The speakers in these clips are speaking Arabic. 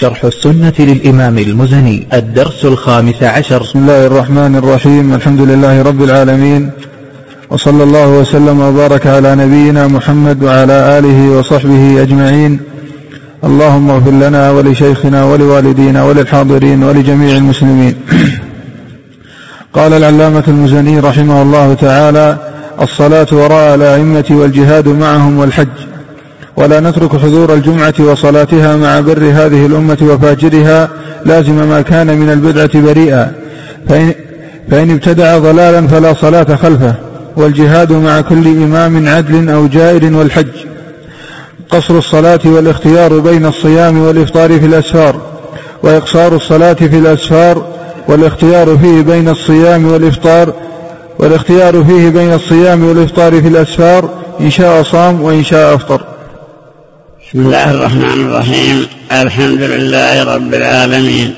شرح السنة للإمام المزني الدرس الخامس عشر. بسم الله الرحمن الرحيم الحمد لله رب العالمين وصلى الله وسلم وبارك على نبينا محمد وعلى آله وصحبه أجمعين. اللهم اغفر لنا ولشيخنا ولوالدينا وللحاضرين ولجميع المسلمين. قال العلامة المزني رحمه الله تعالى الصلاة وراء الأئمة والجهاد معهم والحج. ولا نترك حضور الجمعة وصلاتها مع بر هذه الأمة وفاجرها لازم ما كان من البدعة بريئا. فإن, فإن ابتدع ضلالا فلا صلاة خلفه والجهاد مع كل إمام عدل أو جائر والحج. قصر الصلاة والاختيار بين الصيام والإفطار في الأسفار وإقصار الصلاة في الأسفار والاختيار فيه بين الصيام والإفطار والاختيار فيه بين الصيام والإفطار في الأسفار إن شاء صام وإن شاء أفطر. بسم الله الرحمن الرحيم. الحمد لله رب العالمين.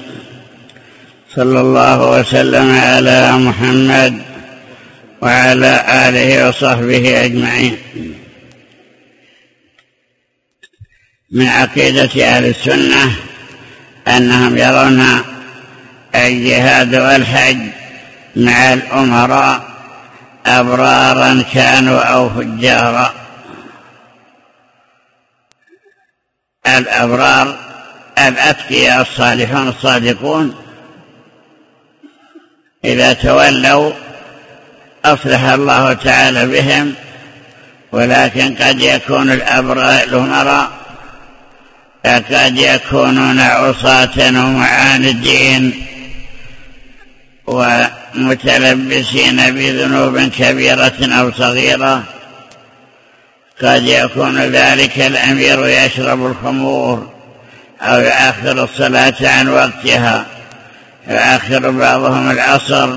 صلى الله وسلم على محمد وعلى آله وصحبه أجمعين. من عقيدة أهل السنة أنهم يرون الجهاد والحج مع الأمراء أبرارا كانوا أو فجارا. الأبرار الأتقياء الصالحون الصادقون إذا تولوا أصلح الله تعالى بهم ولكن قد يكون الأبرار الأمراء قد يكونون عصاة ومعاندين ومتلبسين بذنوب كبيرة أو صغيرة. قد يكون ذلك الأمير يشرب الخمور أو يؤخر الصلاة عن وقتها. يؤخر بعضهم العصر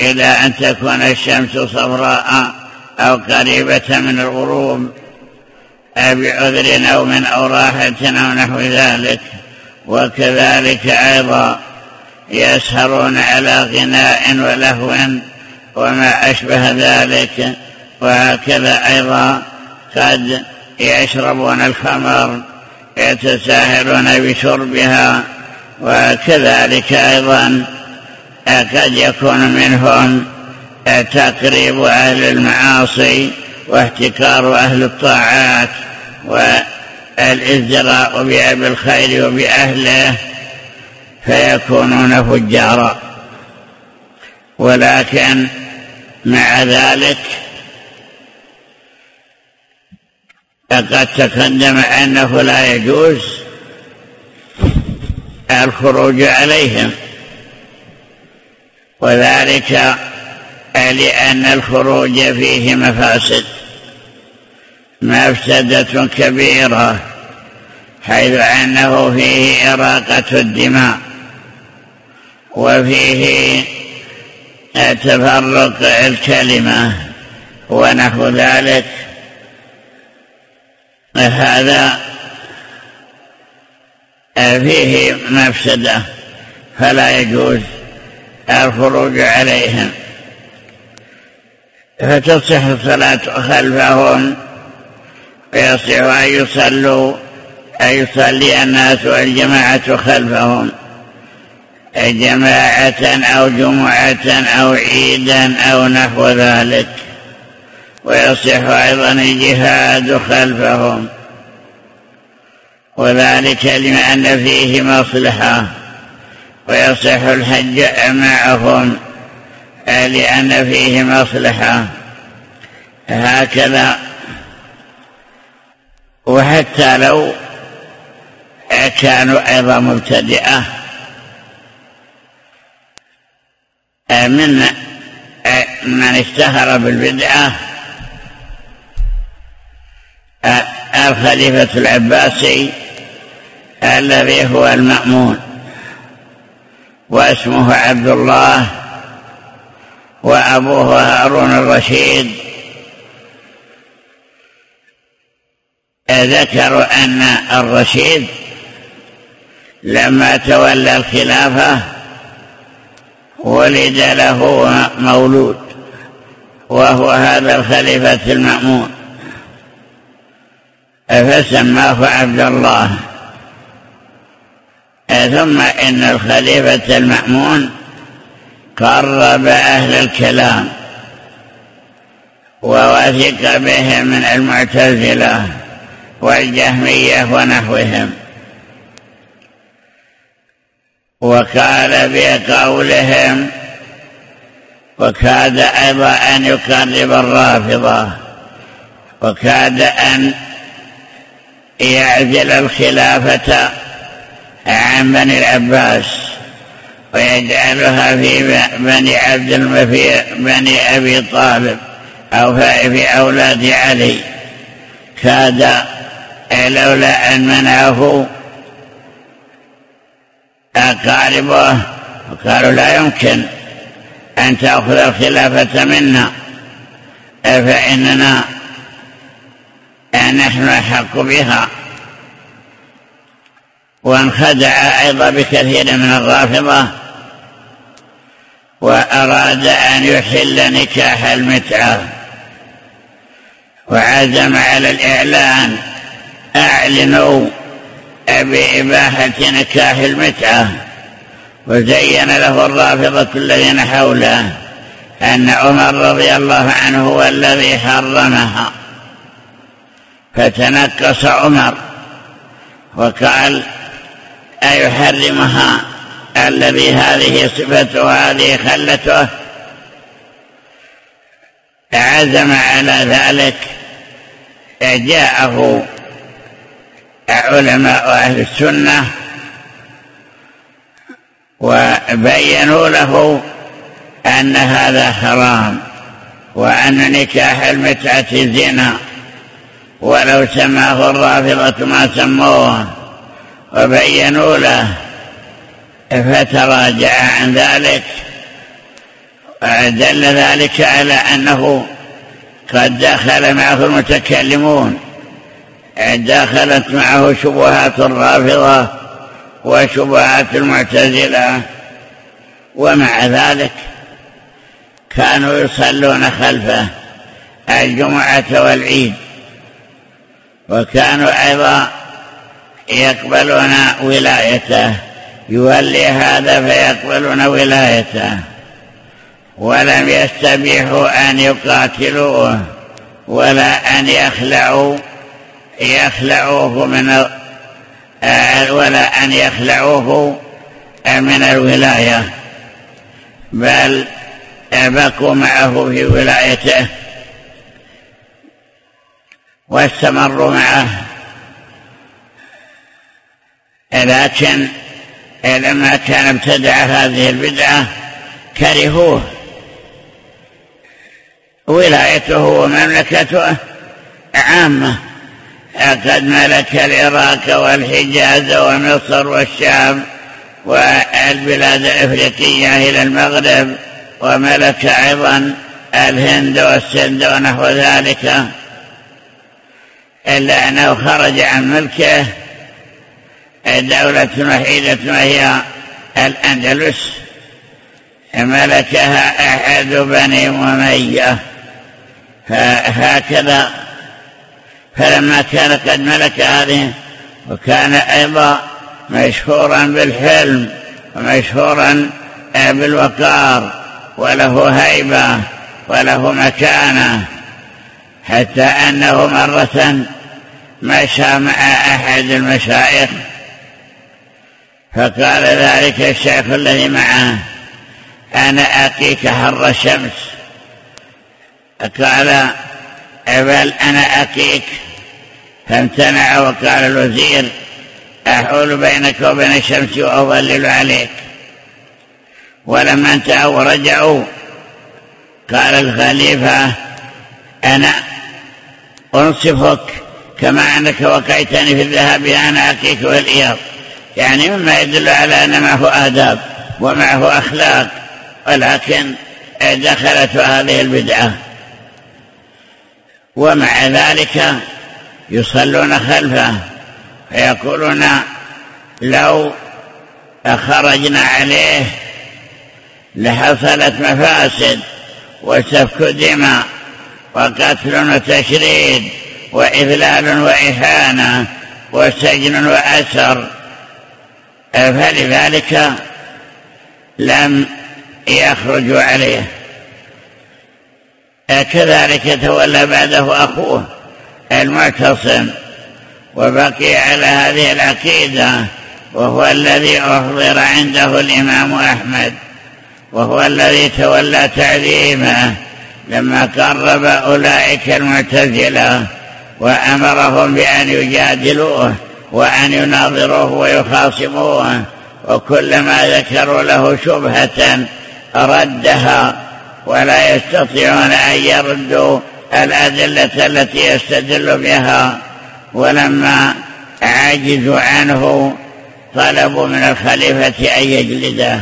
إلى أن تكون الشمس صفراء أو قريبة من الغروب بعذر أو من أو راحة أو نحو ذلك. وكذلك أيضا يسهرون على غناء ولهو وما أشبه ذلك. وهكذا أيضا قد يشربون الخمر يتساهلون بشربها وكذلك أيضا قد يكون منهم تقريب أهل المعاصي واحتكار أهل الطاعات والازدراء بأبي الخير وبأهله فيكونون فجارا. ولكن مع ذلك لقد تقدم أنه لا يجوز الخروج عليهم. وذلك لأن الخروج فيه مفاسد مفسدة كبيرة حيث أنه فيه إراقة الدماء وفيه تفرق الكلمة ونحو ذلك. هذا فيه مفسدة فلا يجوز الخروج عليهم. فتصح الصلاة خلفهم ويصح أن يصلوا أن يصلي الناس والجماعة خلفهم جماعة أو جمعة أو عيدا أو نحو ذلك. ويصح أيضا الجهاد خلفهم. وذلك لما أن فيه مصلحة. ويصح الحج معهم لأن فيه مصلحة. هكذا. وحتى لو كانوا أيضا مبتدئة. من من اشتهر بالبدعة الخليفة العباسي الذي هو المأمون واسمه عبد الله وأبوه هارون الرشيد. ذكروا أن الرشيد لما تولى الخلافة ولد له مولود وهو هذا الخليفة المأمون. فسماه عبد الله. ثم إن الخليفة المأمون قرب أهل الكلام ووثق بهم من المعتزلة والجهمية ونحوهم. وقال بقولهم وكاد أيضا أن يكذب الرافضة وكاد أن يعزل الخلافة عن بني العباس ويجعلها في بني عبد المفي بني أبي طالب أو في أولاد علي. كاد لولا أن منعه أقاربه وقالوا لا يمكن أن تأخذ الخلافة منا فإننا نحن أحق بها. وانخدع أيضا بكثير من الرافضة. وأراد أن يحل نكاح المتعة. وعزم على الإعلان. أعلنوا بإباحة نكاح المتعة. وزين له الرافضة الذين حوله أن عمر رضي الله عنه هو الذي حرمها. فتنكص عمر وقال أيحرمها الذي هذه صفته هذه خلته؟ عزم على ذلك جاءه علماء أهل السنة وبينوا له أن هذا حرام وأن نكاح المتعة زنا. ولو سماه الرافضة ما سموه وبينوا له فتراجع عن ذلك. ودل ذلك على أنه قد دخل معه المتكلمون. دخلت معه شبهات الرافضة وشبهات المعتزلة. ومع ذلك كانوا يصلون خلفه الجمعة والعيد. وكانوا أيضا يقبلون ولايته. يولي هذا فيقبلون ولايته. ولم يستبيحوا أن يقاتلوه ولا أن يخلعوا يخلعوه من ولا أن يخلعوه من الولاية. بل بقوا معه في ولايته. واستمروا معه. لكن لما كان ابتدع هذه البدعة كرهوه. ولايته ومملكته عامة. قد ملك العراق والحجاز ومصر والشام والبلاد الإفريقية إلى المغرب وملك أيضا الهند والسند ونحو ذلك. إلا أنه خرج عن ملكه دولة وحيدة وهي الأندلس ملكها أحد بني أمية. فهكذا فلما كان قد ملك هذه وكان أيضا مشهورا بالحلم ومشهورا بالوقار وله هيبة وله مكانة حتى أنه مرة مشى مع أحد المشايخ. فقال ذلك الشيخ الذي معه أنا أقيك حر الشمس. قال بل أنا أقيك. فامتنع وقال الوزير أحول بينك وبين الشمس وأظلل عليك. ولما انتهوا ورجعوا قال الخليفة أنا أنصفك. كما أنك وقيتني في الذهاب أنا أقيك والإياض يعني مما يدل على أن معه آداب ومعه أخلاق ولكن دخلت هذه البدعة. ومع ذلك يصلون خلفه فيقولون لو خرجنا عليه لحصلت مفاسد وسفك دماء وقتل وتشريد. وإذلال وإهانة وسجن وأسر. فلذلك لم يخرجوا عليه. كذلك تولى بعده أخوه المعتصم وبقي على هذه العقيدة وهو الذي أحضر عنده الإمام أحمد وهو الذي تولى تعليمه لما قرب أولئك المعتزلة. وأمرهم بأن يجادلوه وأن يناظروه ويخاصموه وكلما ذكروا له شبهة ردها. ولا يستطيعون أن يردوا الأدلة التي يستدل بها. ولما عجزوا عنه طلبوا من الخليفة أن يجلده.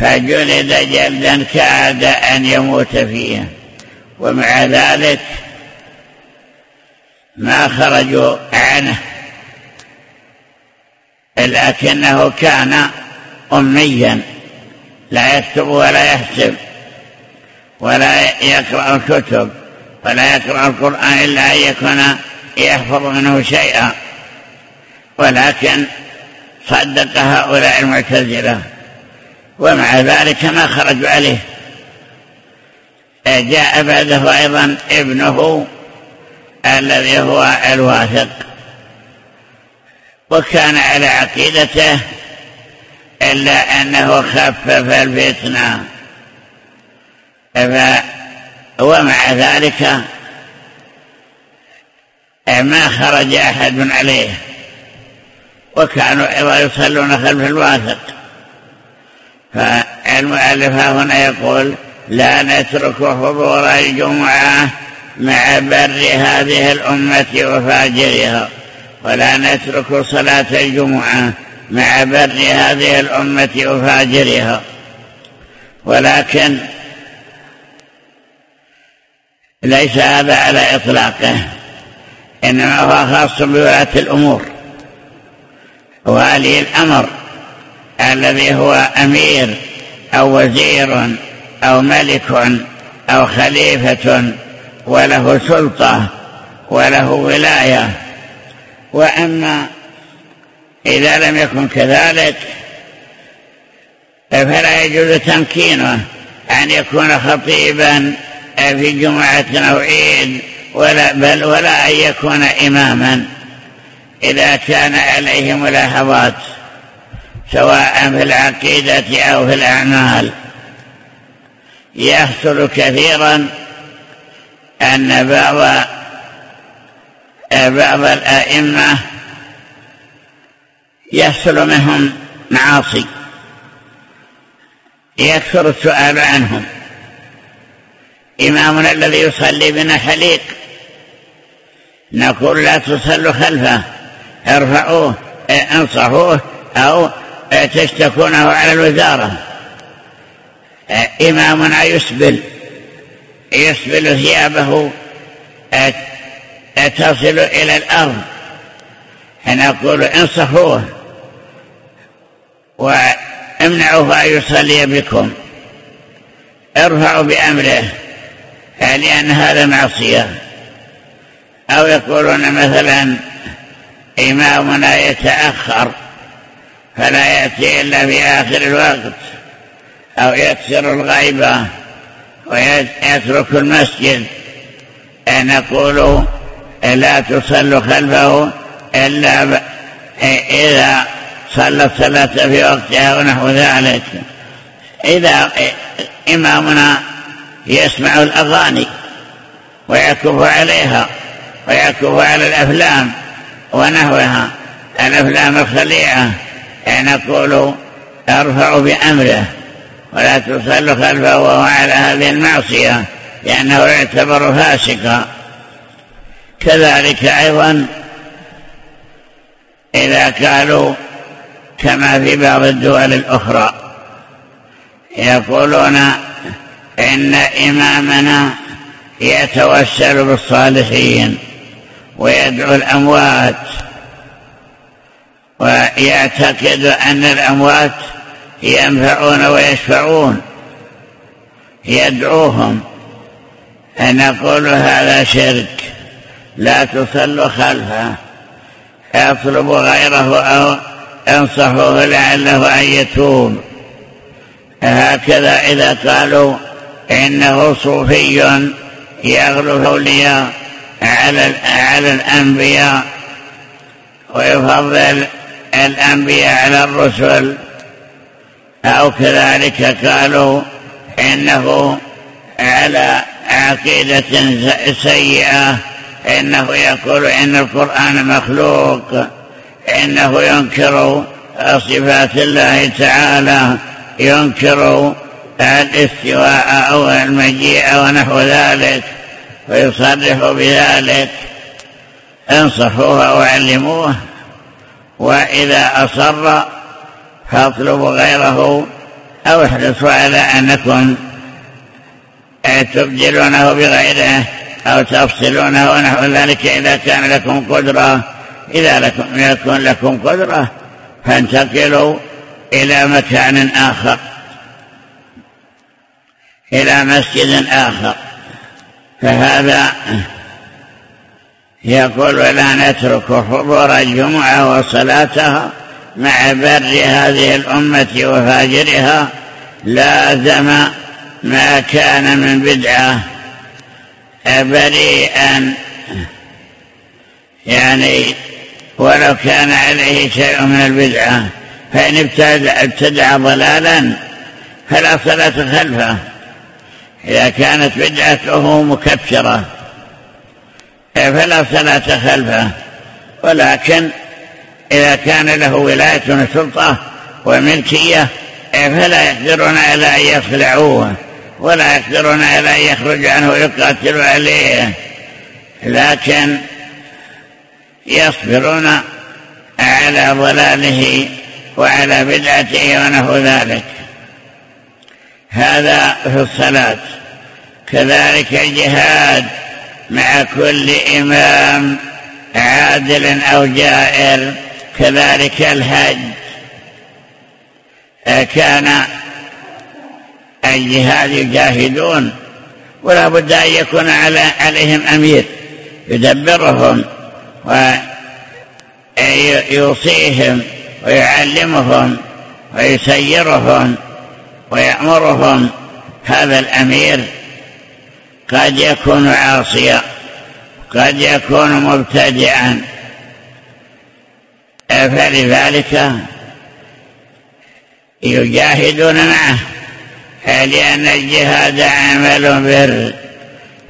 فجلد جلدا كاد أن يموت فيه. ومع ذلك ما خرجوا عنه. لكنه كان أميا. لا يكتب ولا يحسب. ولا يقرأ الكتب. ولا يقرأ القرآن إلا أن يكون يحفظ منه شيئا. ولكن صدق هؤلاء المعتزلة. ومع ذلك ما خرجوا عليه. جاء بعده أيضا ابنه الذي هو الواثق وكان على عقيدته إلا أنه خفف الفتنة. ومع ذلك ما خرج أحد عليه. وكانوا أيضا يصلون خلف الواثق فالمؤلف هنا يقول لا نترك حضور الجمعة مع بر هذه الأمة وفاجرها ولا نترك صلاة الجمعة مع بر هذه الأمة وفاجرها. ولكن ليس هذا على إطلاقه إنما هو خاص بولاة الأمور والي الأمر الذي هو أمير أو وزير أو ملك أو خليفة وله سلطة وله ولاية. وأما إذا لم يكن كذلك فلا يجوز تمكينه أن يكون خطيبا في جمعة أو عيد ولا بل ولا أن يكون إماما إذا كان عليه ملاحظات سواء في العقيدة أو في الأعمال. يحصل كثيرا أن بعض بعض الأئمة يحصل منهم معاصي يكثر السؤال عنهم. إمامنا الذي يصلي بنا حليق نقول لا تصلوا خلفه ارفعوه انصحوه أو تشتكونه على الوزارة. إمامنا يسبل. يسبل ثيابه تصل إلى الأرض. نقول انصحوه وامنعوه أن يصلي بكم. ارفعوا بأمره لأن هذا معصية؟ أو يقولون مثلا إمامنا يتأخر فلا يأتي إلا في آخر الوقت أو يكسر الغيبة. ويترك المسجد. نقول لا تصل خلفه إلا إذا صلى الصلاة في وقتها ونحو ذلك. إذا إمامنا يسمع الأغاني ويكف عليها ويكف على الأفلام ونحوها الأفلام الخليعة نقول أرفع بأمره. ولا تصل خلفه وهو على هذه المعصية لأنه يعتبر فاسقا. كذلك أيضا إذا كانوا كما في بعض الدول الأخرى يقولون إن إمامنا يتوسل بالصالحين ويدعو الأموات ويعتقد أن الأموات ينفعون ويشفعون. يدعوهم. نقول هذا شرك. لا تصل خلفه. يطلب غيره أو أنصحوه لعله أن يتوب. هكذا إذا قالوا إنه صوفي يغلو الأولياء على على الأنبياء ويفضل الأنبياء على الرسل. أو كذلك قالوا إنه على عقيدة سيئة إنه يقول إن القرآن مخلوق إنه ينكر صفات الله تعالى ينكر الاستواء أو المجيء ونحو ذلك ويصرح بذلك. انصحوه وعلموه وإذا أصر فاطلبوا غيره أو احرصوا على أنكم تبدلونه بغيره أو تفصلونه ونحو ذلك. إذا كان لكم قدرة إذا لكم يكون لكم قدرة فانتقلوا إلى مكان آخر إلى مسجد آخر. فهذا يقول ولا نترك حضور الجمعة وصلاتها مع بر هذه الأمة وفاجرها لازم ما كان من بدعة. بريئا يعني ولو كان عليه شيء من البدعة فإن ابتدع ضلالا فلا صلاة خلفه. إذا كانت بدعته مكفرة فلا صلاة خلفه. ولكن إذا كان له ولاية وسلطة وملكية فلا يقدرون على أن يخلعوه ولا يقدرون على أن يخرج عنه ويقاتلوا عليه. لكن يصبرون على ضلاله وعلى بدعته ونحو ذلك. هذا في الصلاة. كذلك الجهاد مع كل إمام عادل أو جائر. كذلك الحج كان الجهاد يجاهدون ولا بد أن يكون على عليهم أمير يدبرهم ويوصيهم ويعلمهم ويسيرهم ويأمرهم. هذا الأمير قد يكون عاصيا قد يكون مبتدعا. فلذلك يجاهدون معه لأن الجهاد عمل بر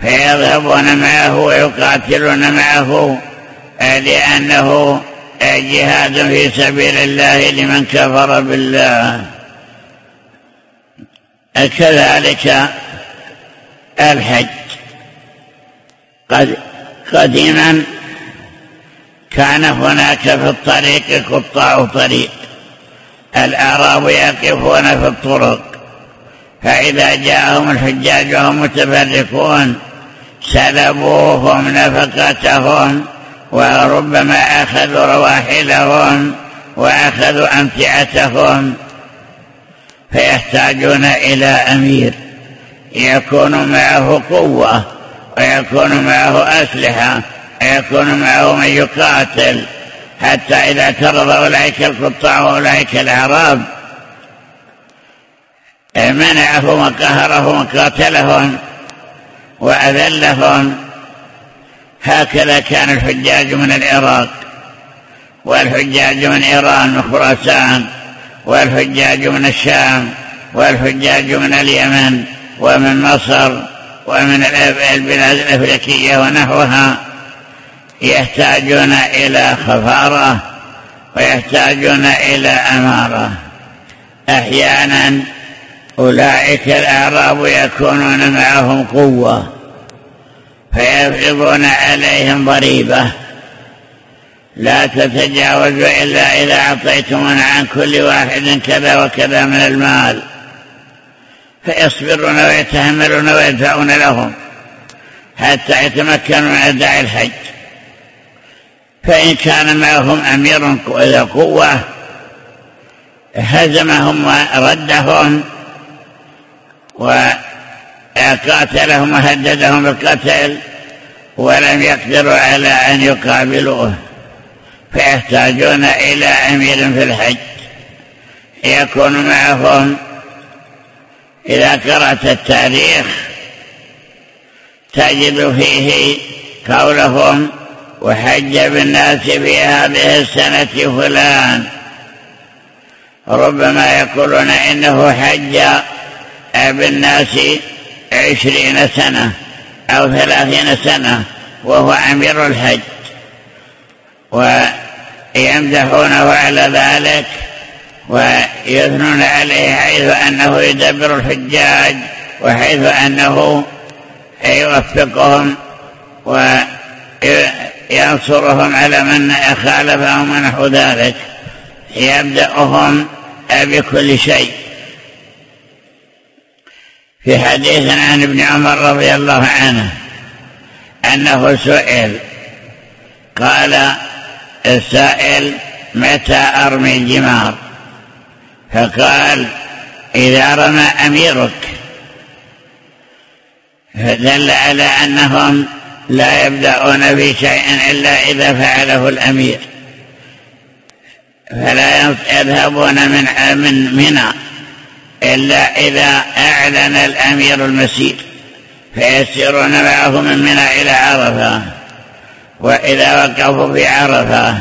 فيذهبون معه ويقاتلون معه. لأنه جهاد في سبيل الله لمن كفر بالله. كذلك الحج. قد قديما كان هناك في الطريق قطاع طريق. الأعراب يقفون في الطرق. فإذا جاءهم الحجاج وهم متفرقون سلبوهم نفقتهم وربما أخذوا رواحلهم وأخذوا أمتعتهم. فيحتاجون إلى أمير. يكون معه قوة ويكون معه أسلحة. ويكون معه من يقاتل حتى إذا اعترض أولئك القطاع وأولئك الأعراب. منعهم وقهرهم وقاتلهم وأذلهم. هكذا كان الحجاج من العراق والحجاج من إيران وخراسان والحجاج من الشام والحجاج من اليمن ومن مصر ومن البلاد الأفريقية ونحوها. يحتاجون إلى خفارة ويحتاجون إلى أمارة. أحيانا أولئك الأعراب يكونون معهم قوة فيفرضون عليهم ضريبة. لا تتجاوزوا إلا إذا أعطيتمون عن كل واحد كذا وكذا من المال. فيصبرون ويتحملون ويدفعون لهم حتى يتمكنوا من أداء الحج. فإن كان معهم أمير ذا قوة هزمهم وردهم وقاتلهم وهددهم بالقتل ولم يقدروا على أن يقابلوه فيحتاجون إلى أمير في الحج. يكون معهم إذا قرأت التاريخ تجد فيه قولهم وحج بالناس في هذه السنة فلان. ربما يقولون إنه حج بالناس عشرين سنة أو ثلاثين سنة وهو أمير الحج. ويمدحونه على ذلك ويثنون عليه حيث أنه يدبر الحجاج وحيث أنه يوفقهم وينصرهم على من خالفهم ونحو ذلك يبدأهم بكل شيء. في حديث عن ابن عمر رضي الله عنه أنه سئل قال السائل متى أرمي الجمار؟ فقال إذا رمى أميرك. فدل على أنهم لا يبدأون في شيء إلا إذا فعله الأمير. فلا يذهبون من من منى إلا إذا أعلن الأمير المسير فيسيرون معه من منى إلى عرفة. وإذا وقفوا في عرفة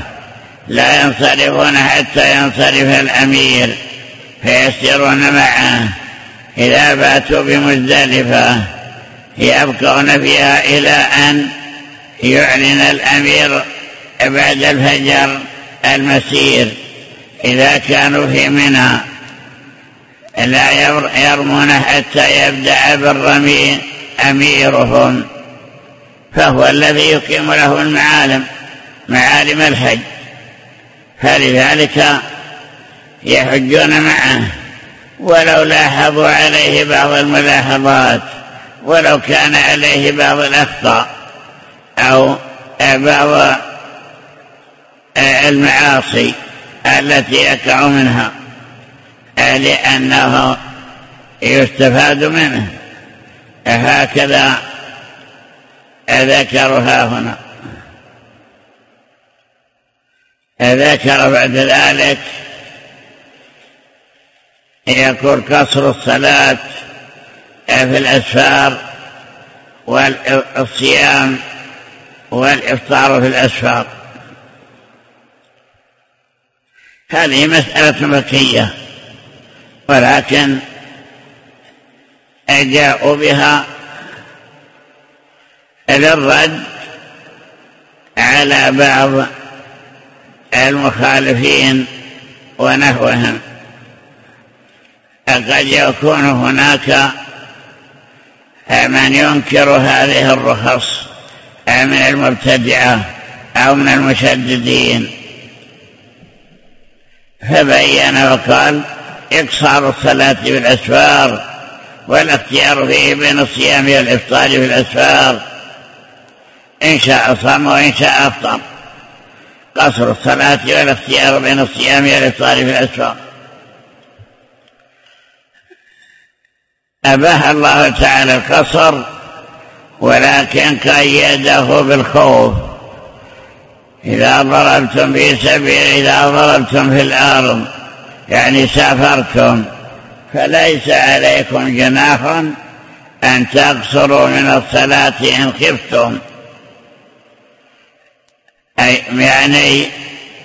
لا ينصرفون حتى ينصرف الأمير فيسيرون معه. إذا باتوا بمزدلفة يبقون فيها إلى أن يعلن الأمير بعد الفجر المسير. إذا كانوا في منى لا يرمون حتى يبدأ بالرمي أميرهم فهو الذي يقيم له المعالم معالم الحج. فلذلك يحجون معه ولو لاحظوا عليه بعض الملاحظات. ولو كان عليه بعض الأخطاء أو بعض المعاصي التي يقع منها لأنه يستفاد منه. هكذا ذكرها هنا. ذكر بعد ذلك يكون قصر الصلاة في الأسفار والصيام والإفطار في الأسفار. هذه مسألة مكية ولكن جاءوا بها للرد على بعض المخالفين ونحوهم. قد يكون هناك من ينكر هذه الرخص؟ من المبتدعة أو من المشددين؟ فبين وقال إقصار الصلاة بالأسفار والاختيار فيه بين الصيام والإفطار في الأسفار إن شاء صام وإن شاء أفطر. قصر الصلاة والاختيار بين الصيام والإفطار في الأسفار أباح الله تعالى القصر ولكن قيده بالخوف. إذا ضربتم في سبيل إذا ضربتم في الأرض يعني سافرتم فليس عليكم جناح أن تقصروا من الصلاة إن خفتم. أي يعني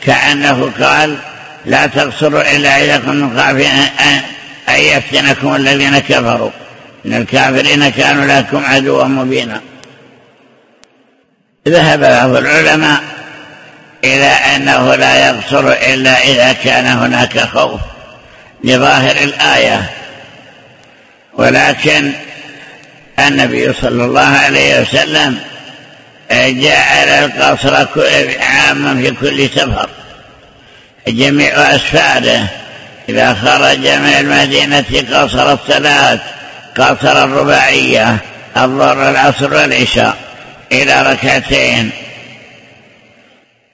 كأنه قال لا تقصروا إلا إذا كنتم خافين أن يفتنكم الذين كفروا؟ إن الكافرين كانوا لكم عدوا مبينا. ذهب بعض العلماء إلى أنه لا يقصر إلا إذا كان هناك خوف لظاهر الآية. ولكن النبي صلى الله عليه وسلم جعل القصر عاما في كل سفر جميع أسفاره. إذا خرج من المدينة قصر الثلاث قصر الرباعية الظهر العصر والعشاء إلى ركعتين.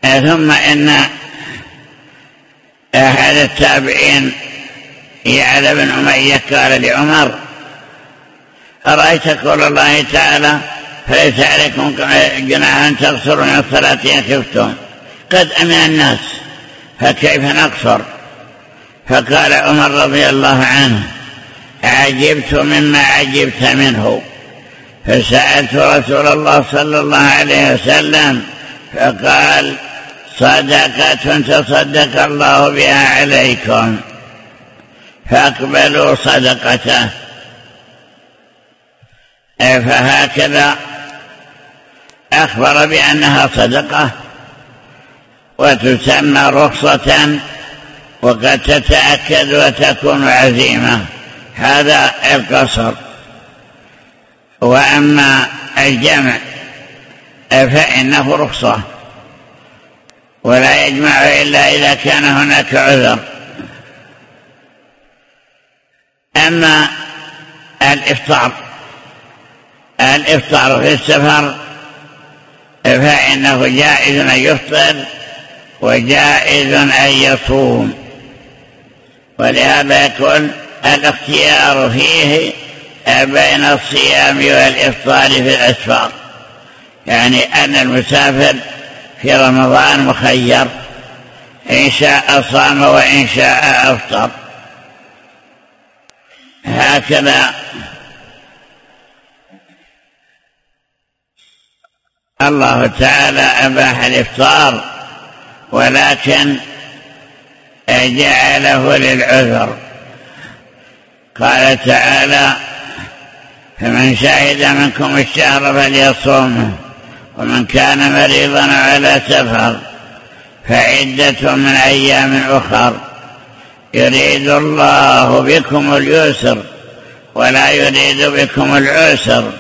ثم إن أحد التابعين يعلى بن أمية قال لعمر أرأيت قول الله تعالى فليس عليكم جناح أن تغسروا من الصلاة إن خفتم. قد أمن الناس فكيف نقصر؟ فقال عمر رضي الله عنه عجبت مما عجبت منه. فسألت رسول الله صلى الله عليه وسلم فقال صدقة تصدق الله بها عليكم. فأقبلوا صدقته. فهكذا أخبر بأنها صدقة. وتسمى رخصة. وقد تتأكد وتكون عزيمة. هذا القصر. وأما الجمع فإنه رخصة. ولا يجمع إلا إذا كان هناك عذر. أما الإفطار الإفطار في السفر فإنه جائز أن يفطر وجائز أن يصوم. ولهذا يكون الاختيار فيه بين الصيام والإفطار في الأسفار. يعني أن المسافر في رمضان مخير إن شاء صام وإن شاء أفطر. هكذا الله تعالى أباح الإفطار ولكن جعله للعذر. قال تعالى فمن شهد منكم الشهر فليصومه ومن كان مريضا على سفر فعدة من أيام أخر. يريد الله بكم اليسر ولا يريد بكم العسر.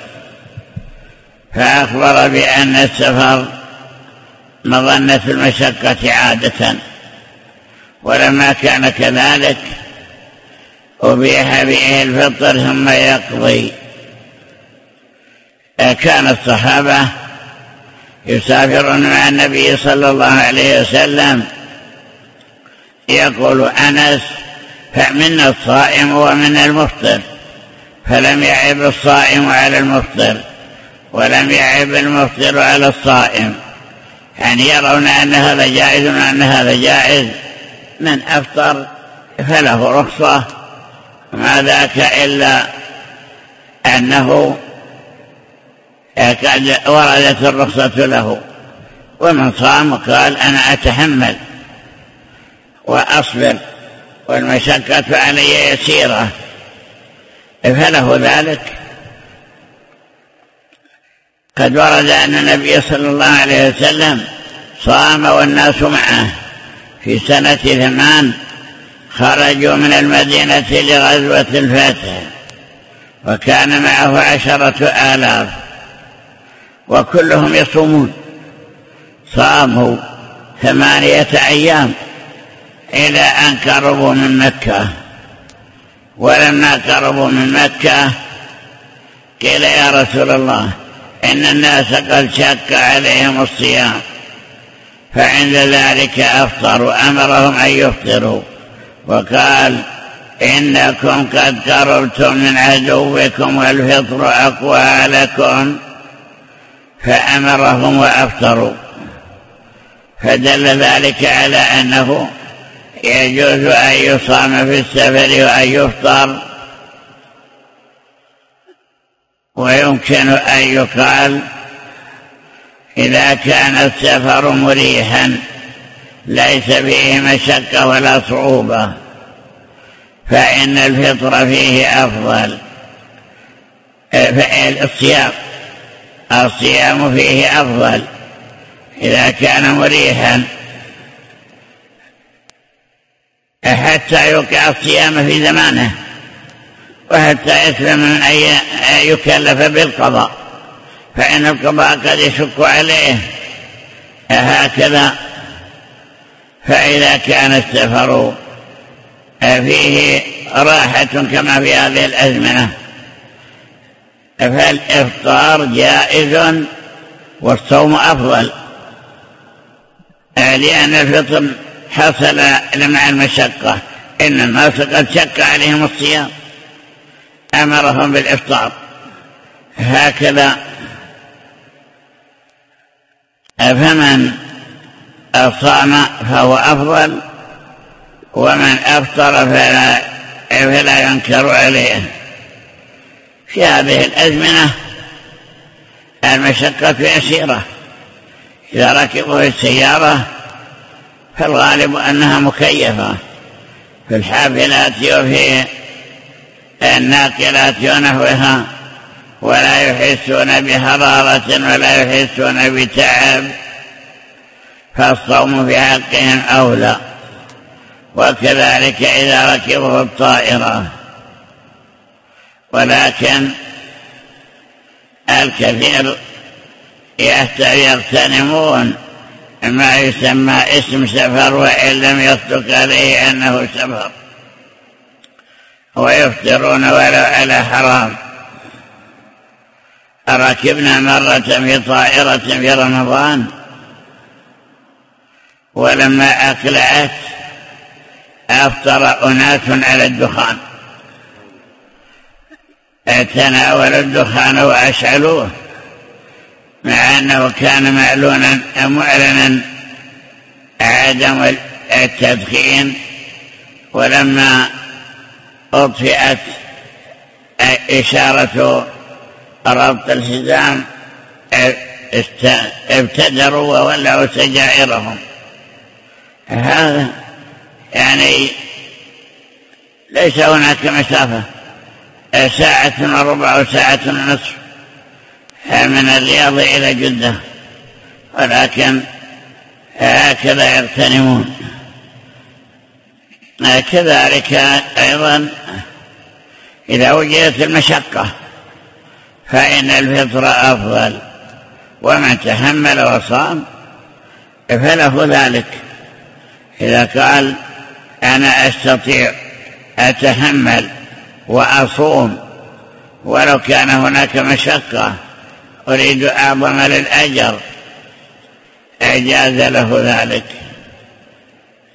فأخبر بأن السفر مظنة المشقة عادة. ولما كان كذلك أبيح به الفطر ثم يقضي. كان الصحابة يسافرون مع النبي صلى الله عليه وسلم. يقول أنس فمنا الصائم ومن المفطر. فلم يعب الصائم على المفطر ولم يعب المفطر على الصائم. يعني يرون أن هذا جائز وأن هذا جائز. من أفطر فله رخصة ما ذاك إلا أنه قد وردت الرخصة له. ومن صام قال أنا أتحمل وأصبر والمشقة علي يسيرة. فله ذلك. قد ورد أن النبي صلى الله عليه وسلم صام والناس معه. في سنة ثمان خرجوا من المدينة لغزوة الفتح وكان معه عشرة آلاف وكلهم يصومون. صاموا ثمانية أيام إلى أن قربوا من مكة. ولما قربوا من مكة قيل يا رسول الله إن الناس قد شك عليهم الصيام. فعند ذلك أفطروا أمرهم أن يفطروا. وقال إنكم قد قربتم من عدوكم والفطر أقوى لكم. فأمرهم وأفطروا. فدل ذلك على أنه يجوز أن يصام في السفر وأن يفطر. ويمكن أن يقال إذا كان السفر مريحا ليس فيه مشقة ولا صعوبة فإن الفطر فيه أفضل. الصيام الصيام فيه أفضل. إذا كان مريحا حتى يوقع الصيام في زمانه وحتى يسلم من أن يكلف بالقضاء. فإن القضاء قد يشك عليه هكذا فإذا كان السفر فيه راحة كما في هذه الأزمنة فالإفطار جائز والصوم أفضل لأن الفطر حصل مع المشقة إن الناس قد شك عليهم الصيام أمرهم بالإفطار هكذا؟ فمن صام فهو أفضل ومن أفطر فلا, فلا ينكر عليه. في هذه الأزمنة المشقة يسيرة. إذا ركبوا في السيارة فالغالب أنها مكيفة. في الحافلات وفي الناقلات ونحوها ولا يحسون بحرارة ولا يحسون بتعب فالصوم في حقهم أولى. وكذلك إذا ركبوا الطائرة. ولكن الكثير يغتنمون. ما يسمى اسم سفر وإن لم يصدق عليه أنه سفر. ويفطرون ولو على حرام. ركبنا مرة في طائرة في رمضان ولما أقلعت أفطر أناس على الدخان. تناول الدخان وأشعلوه مع أنه كان معلونا معلنا عدم التدخين ولما أطفئت إشارة ربط الحزام ابتدروا وولعوا سجائرهم. هذا يعني ليس هناك مسافة. ساعة وربع وساعة ونصف من الرياض إلى جدة. ولكن هكذا يغتنمون. كذلك أيضا إذا وجدت المشقة. فإن الفطر أفضل. ومن تحمل وصام فله ذلك. إذا قال أنا أستطيع أتحمل وأصوم ولو كان هناك مشقة أريد أعظم للأجر. أجاز له ذلك.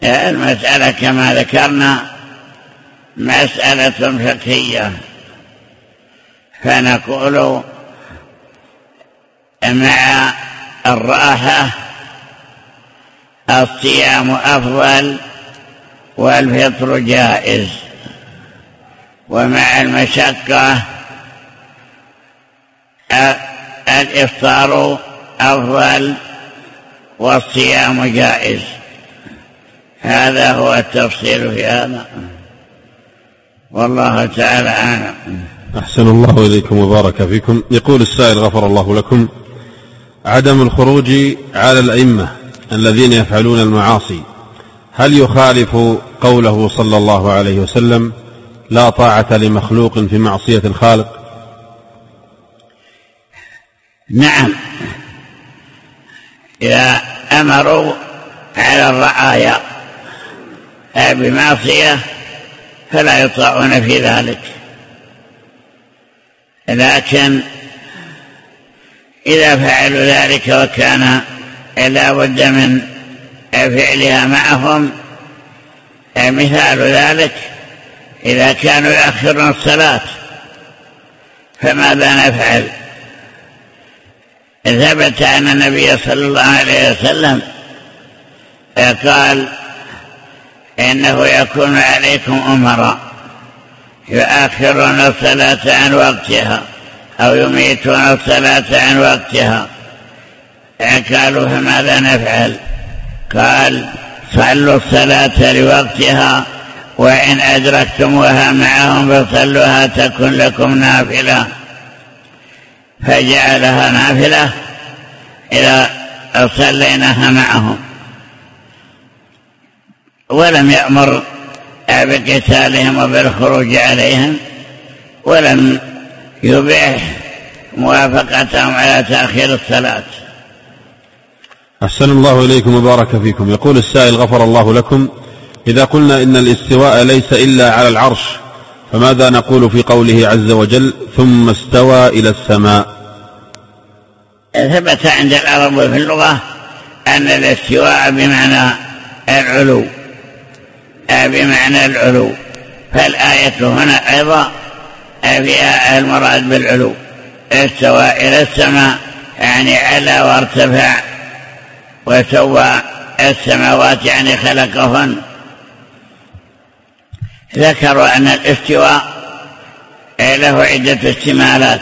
المسألة كما ذكرنا مسألة فقهية. فنقول مع الراحة الصيام أفضل والفطر جائز. ومع المشقة الإفطار أفضل والصيام جائز. هذا هو التفصيل في هذا. والله تعالى أعلم. أحسن الله إليكم وبارك فيكم. يقول السائل غفر الله لكم. عدم الخروج على الأئمة الذين يفعلون المعاصي هل يخالف قوله صلى الله عليه وسلم لا طاعة لمخلوق في معصية الخالق نعم. إذا أمروا على الرعايا بمعصية فلا يطاعون في ذلك. لكن إذا فعلوا ذلك وكان لا بد من فعلها معهم مثال ذلك إذا كانوا يأخرون الصلاة فماذا نفعل ثبت أن النبي صلى الله عليه وسلم قال إنه يكون عليكم أمراء. يؤخرون الصلاة عن وقتها أو يميتون الصلاة عن وقتها. قالوا فماذا نفعل؟ قال صلوا الصلاة لوقتها وإن أدركتموها معهم فصلوها تكن لكم نافلة. فجعلها نافلة إذا صليناها معهم. ولم يأمر بقتالهم وبالخروج عليهم ولم يبيح موافقتهم على تأخير الصلاة. أحسن الله إليكم وبارك فيكم. يقول السائل غفر الله لكم. إذا قلنا إن الاستواء ليس إلا على العرش فماذا نقول في قوله عز وجل ثم استوى إلى السماء ثبت عند العرب في اللغة أن الاستواء بمعنى العلو. بمعنى العلو. فالآية هنا أيضا فيها المراد بالعلو. استوى إلى السماء يعني على وارتفع وسوى السماوات يعني خلقهن. ذكروا أن الاستواء له عدة استمالات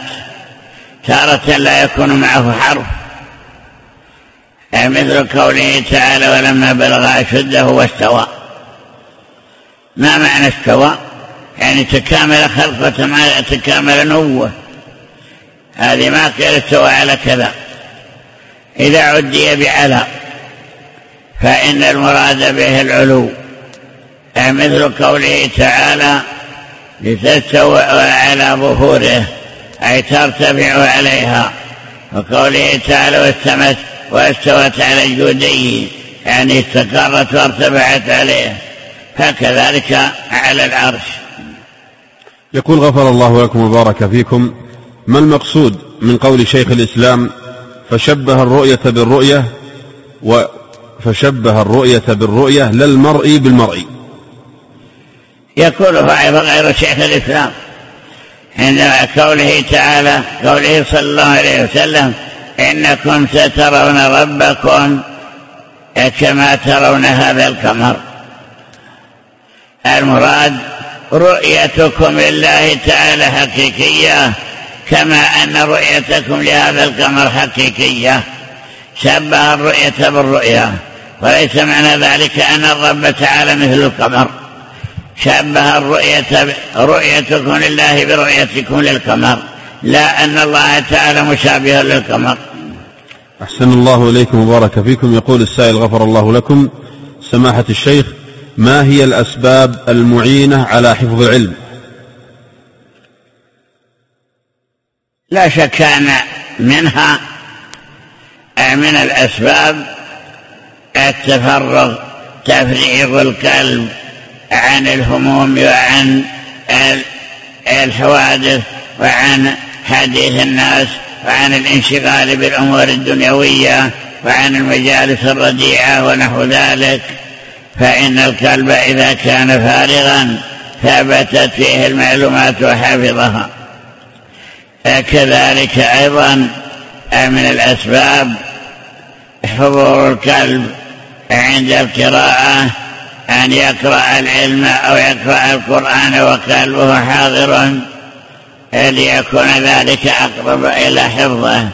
تارة لا يكون معه حرف. مثل قوله تعالى ولما بلغ أشده واستوى ما معنى استوى يعني تكامل خلقة تكامل نوة. هذه ما قيل استوى على كذا. إذا عدي بعلى فإن المراد به العلو. مثل قوله تعالى لتستوى على ظهوره أي ترتفع عليها. وقوله تعالى واستمت واستوت على الجودي يعني استقرت وارتفعت عليه. فكذلك على العرش. يقول غفر الله لكم وبارك فيكم. ما المقصود من قول شيخ الإسلام؟ فشبه الرؤية بالرؤية فشبه الرؤية بالرؤية لا المرء بالمرء. يقول أيضا غير شيخ الإسلام عند قوله تعالى قوله صلى الله عليه وسلم إنكم سترون ربكم كما ترون هذا القمر. المراد رؤيتكم لله تعالى حقيقية كما أن رؤيتكم لهذا القمر حقيقية. شبه الرؤية بالرؤية وليس معنى ذلك أن الرب تعالى مثل القمر. شبه الرؤية رؤيتكم لله برؤيتكم للقمر. لا أن الله تعالى مشابه للقمر. أحسن الله إليكم وبارك فيكم. يقول السائل غفر الله لكم. سماحة الشيخ ما هي الأسباب المعينة على حفظ العلم؟ لا شك أن منها من الأسباب التفرغ تفريغ القلب عن الهموم وعن الحوادث وعن حديث الناس وعن الانشغال بالأمور الدنيوية وعن المجالس الرديعة ونحو ذلك. فإن القلب إذا كان فارغا ثبتت فيه المعلومات وحفظها. كذلك أيضا من الأسباب حضور القلب عند القراءة أن يقرأ العلم أو يقرأ القرآن وقلبه حاضر ليكون ذلك أقرب إلى حفظه.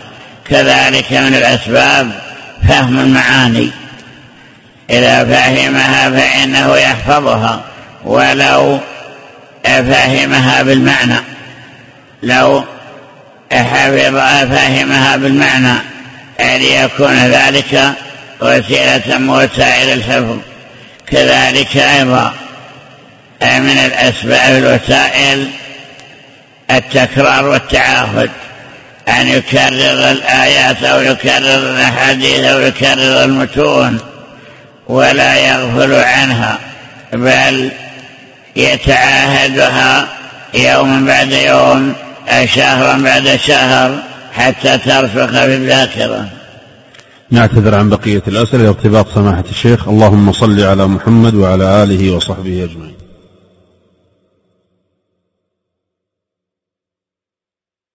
كذلك من الأسباب فهم المعاني. إذا فهمها فإنه يحفظها. ولو فهمها بالمعنى. لو حفظها فهمها بالمعنى. ليكون ذلك وسيلة موسى الحفظ. كذلك أيضا من الأسباب الوسائل التكرار والتعاهد. أن يكرر الآيات أو يكرر الأحاديث أو يكرر المتون. ولا يغفل عنها بل يتعاهدها يوم بعد يوم شهرا بعد شهر حتى ترسخ في الذاكره نعتذر عن بقية الأسئلة لارتباط سماحة الشيخ. اللهم صل على محمد وعلى آله وصحبه أجمعين.